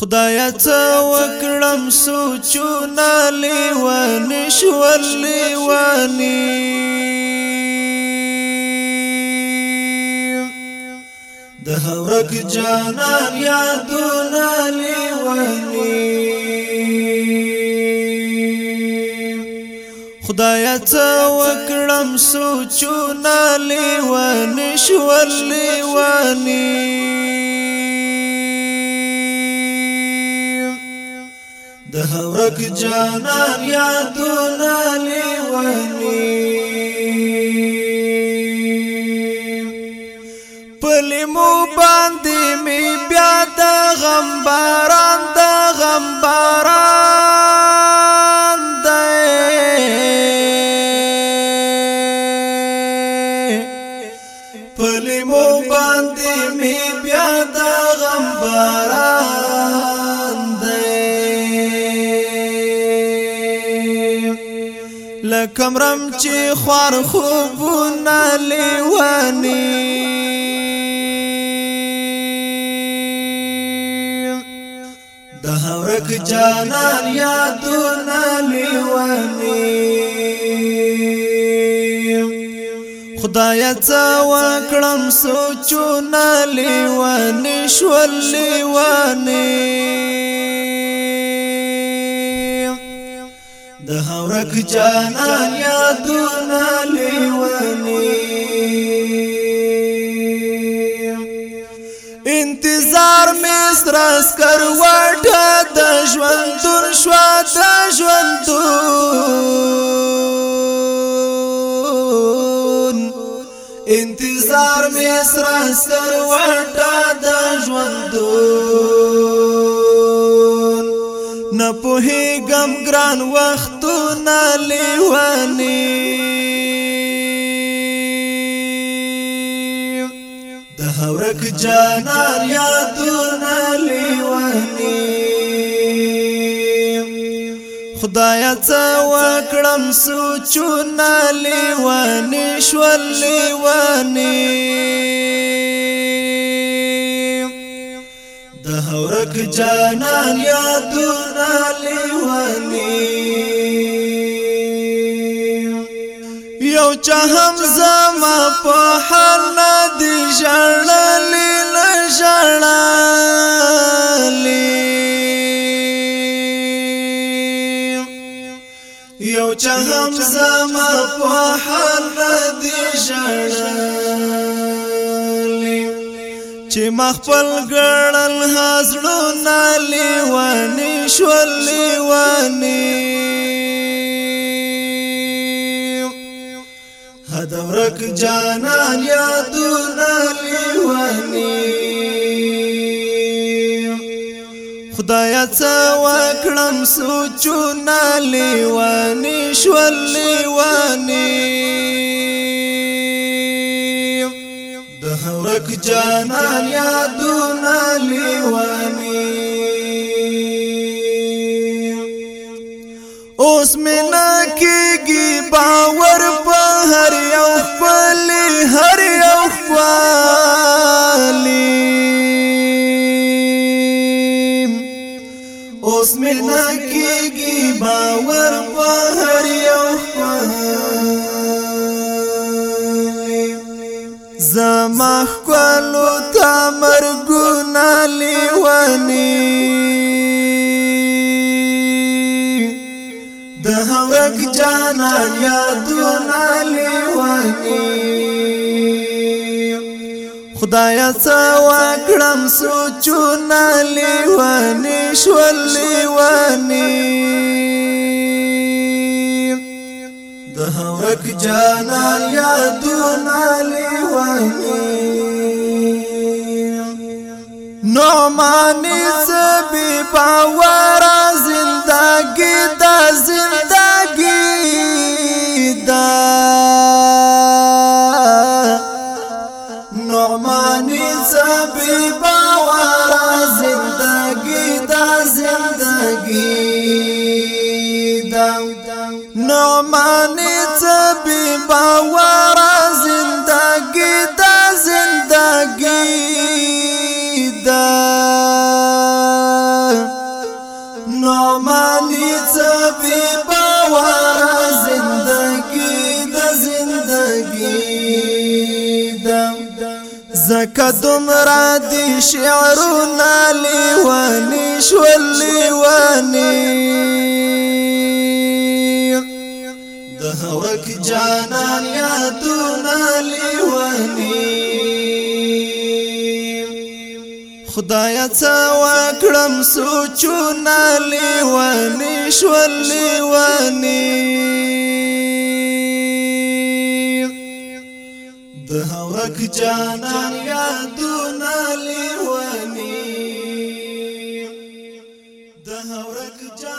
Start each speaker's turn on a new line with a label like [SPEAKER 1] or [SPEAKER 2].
[SPEAKER 1] خدایا څه وکړم سوچونه لیوانی شول لیوانی د هورک جانان یادونه لیوانی خدایا څه وکړم سوچونه لیوانی شول لیوانی دورک جانان یادونه لیونی پلیمو باندې می بیا د غم باران د غم باران د پلیمو باندې می بیا د غم باران لکم رم چې خوار خوبونه لیوانی د هورک جانان یادونه لیوانی خدای څا وکړم سوچونه لیوانی شول لیوانی د هورک جانان یادونه لیونی انتظار مې سترس کر وټه د ژوند تر شو د ژوند انتظار مې سترس کر وټه د ژوند نه پوهې غم ګران وختونه لیوانی د هورک جانان یادونه لیوانی خدایا څه وکړم سوچونه لیوانی شول لیوانی ورک جانان یادونه لیوانی یو چا هم زما په حال نه دی ژړلې نه ژړلې یو چا هم زما په حال نه دی ژړلې چې مخبل ګړل حاضرو نالي وني شولي وني هدورک جانان یادونه لیوانی خدایا څه وکړم سوچونه لیوانی شول زمونږ جانان یادونه لیوانی اوس مینا کېږي باور په هر یو خپل هر یو خپل اوس مینا کېږي باور په هر یو خپل زما بلو تا مرگونا لیوانی دهوک جانان یادونا لیوانی خدایا سوا کړم سوچونا لیوانی شول لیوانی دهوک جانان یادونا لیوانی نعمانی سبی باورا زندگی دا زندگی دا نعمانی سبی باورا زندگی دا زندگی دا نعمانی زکه دومره دی شعرونه لیوانی شول لیوانی د هوک جانان یادونه لیوانی خدایا څه وکړم سوچونه لیوانی شول لیوانی جانان یادونه لیونی د هورک جان